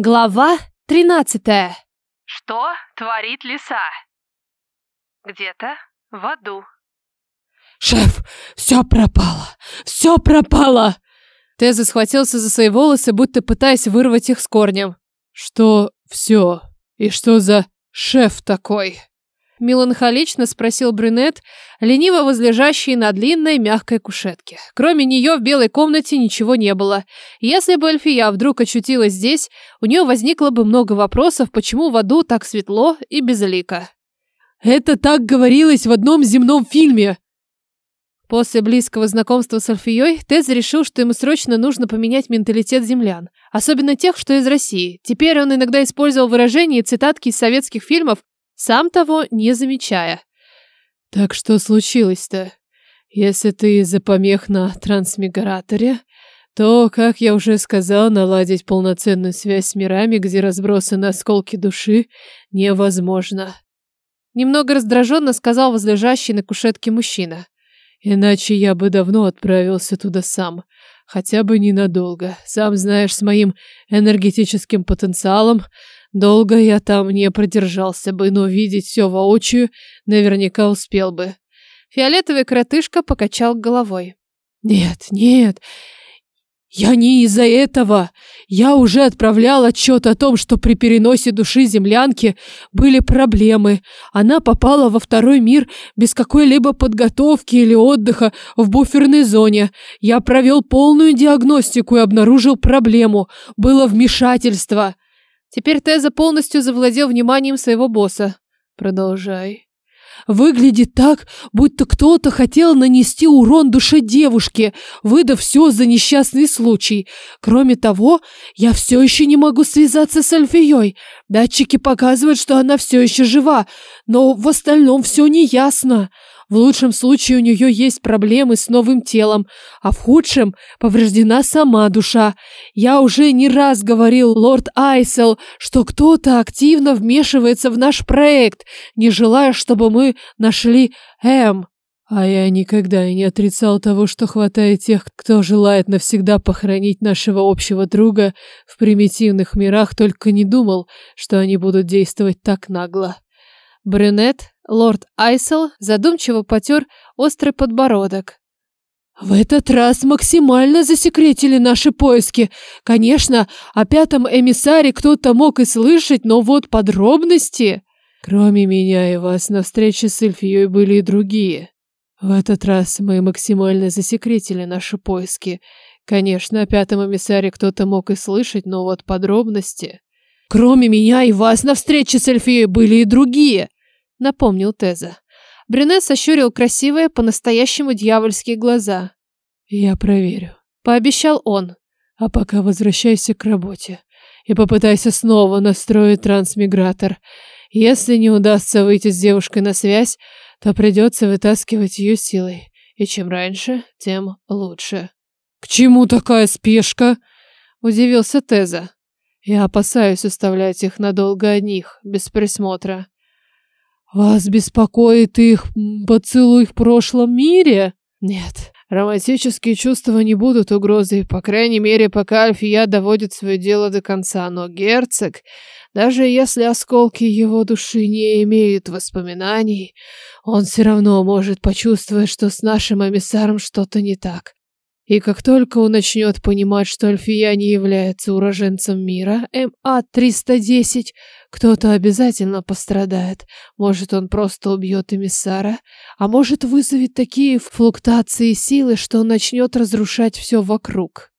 Глава тринадцатая. Что творит лиса? Где-то в аду. «Шеф, все пропало! Все пропало!» Теза схватился за свои волосы, будто пытаясь вырвать их с корнем. «Что все? И что за шеф такой?» Меланхолично спросил брюнет, лениво возлежащий на длинной мягкой кушетке. Кроме нее в белой комнате ничего не было. Если бы Эльфия вдруг очутилась здесь, у нее возникло бы много вопросов, почему в аду так светло и безлико. «Это так говорилось в одном земном фильме!» После близкого знакомства с Альфией Тез решил, что ему срочно нужно поменять менталитет землян, особенно тех, что из России. Теперь он иногда использовал выражения и цитатки из советских фильмов, сам того не замечая. «Так что случилось-то? Если ты из-за помех на трансмиграторе, то, как я уже сказал, наладить полноценную связь с мирами, где разбросаны осколки души, невозможно». Немного раздраженно сказал возлежащий на кушетке мужчина. Иначе я бы давно отправился туда сам. Хотя бы ненадолго. Сам знаешь, с моим энергетическим потенциалом долго я там не продержался бы, но видеть все воочию наверняка успел бы. Фиолетовый кротышка покачал головой. Нет, нет, я не из-за этого. Я уже отправлял отчет о том, что при переносе души землянки были проблемы. Она попала во второй мир без какой-либо подготовки или отдыха в буферной зоне. Я провел полную диагностику и обнаружил проблему. Было вмешательство. Теперь Теза полностью завладел вниманием своего босса. Продолжай. Выглядит так, будто кто-то хотел нанести урон душе девушки, выдав все за несчастный случай. Кроме того, я все еще не могу связаться с Альфией. Датчики показывают, что она все еще жива, но в остальном все неясно. В лучшем случае у нее есть проблемы с новым телом, а в худшем повреждена сама душа. Я уже не раз говорил, лорд Айсел, что кто-то активно вмешивается в наш проект, не желая, чтобы мы нашли М. А я никогда и не отрицал того, что хватает тех, кто желает навсегда похоронить нашего общего друга в примитивных мирах, только не думал, что они будут действовать так нагло. Брюнет, лорд Айсел, задумчиво потер острый подбородок. В этот раз максимально засекретили наши поиски. Конечно, о пятом эмиссаре кто-то мог и слышать, но вот подробности... Кроме меня и вас на встрече с Эльфией были и другие. В этот раз мы максимально засекретили наши поиски. Конечно, о пятом эмиссаре кто-то мог и слышать, но вот подробности... Кроме меня и вас на встрече с Эльфией были и другие напомнил Теза. Брюне сощурил красивые, по-настоящему дьявольские глаза. «Я проверю», — пообещал он. «А пока возвращайся к работе и попытайся снова настроить трансмигратор. Если не удастся выйти с девушкой на связь, то придется вытаскивать ее силой. И чем раньше, тем лучше». «К чему такая спешка?» — удивился Теза. «Я опасаюсь оставлять их надолго одних, без присмотра». Вас беспокоит их поцелуй в прошлом мире? Нет, романтические чувства не будут угрозой, по крайней мере, пока Альфия доводит свое дело до конца, но герцог, даже если осколки его души не имеют воспоминаний, он все равно может почувствовать, что с нашим эмиссаром что-то не так. И как только он начнет понимать, что Альфия не является уроженцем мира, МА-310, кто-то обязательно пострадает. Может, он просто убьет эмиссара, а может, вызовет такие флуктуации силы, что он начнет разрушать все вокруг.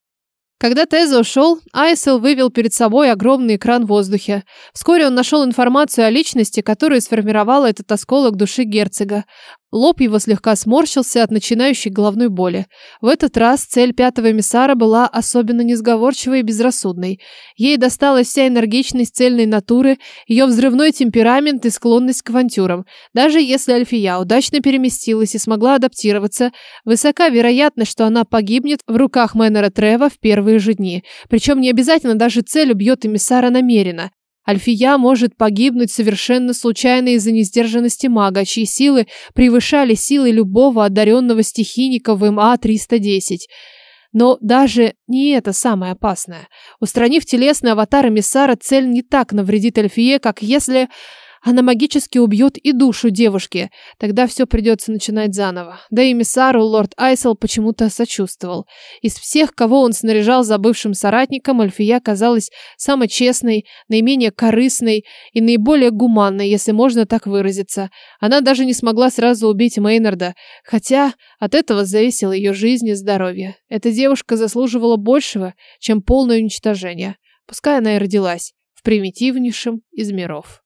Когда Теза ушел, Айсел вывел перед собой огромный экран в воздухе. Вскоре он нашел информацию о личности, которую сформировала этот осколок души герцога. Лоб его слегка сморщился от начинающей головной боли. В этот раз цель пятого эмиссара была особенно несговорчивой и безрассудной. Ей досталась вся энергичность цельной натуры, ее взрывной темперамент и склонность к авантюрам. Даже если Альфия удачно переместилась и смогла адаптироваться, высока вероятность, что она погибнет в руках Мэннера Трева в первые же дни. Причем не обязательно даже цель убьет эмиссара намеренно. Альфия может погибнуть совершенно случайно из-за несдержанности мага, чьи силы превышали силы любого одаренного стихийника в МА-310. Но даже не это самое опасное. Устранив телесный аватар эмиссара, цель не так навредит Эльфие, как если она магически убьет и душу девушки. Тогда все придется начинать заново. Да и эмиссару лорд Айсел почему-то сочувствовал. Из всех, кого он снаряжал за бывшим соратником, Альфия казалась самой честной, наименее корыстной и наиболее гуманной, если можно так выразиться. Она даже не смогла сразу убить Мейнарда, хотя от этого зависела ее жизнь и здоровье. Эта девушка заслуживала большего, чем полное уничтожение. Пускай она и родилась в примитивнейшем из миров.